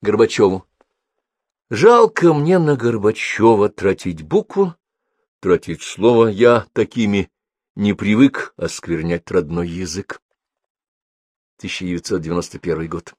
Горбачеву. Жалко мне на Горбачева тратить букву, тратить слово. Я такими не привык осквернять родной язык. 1991 год.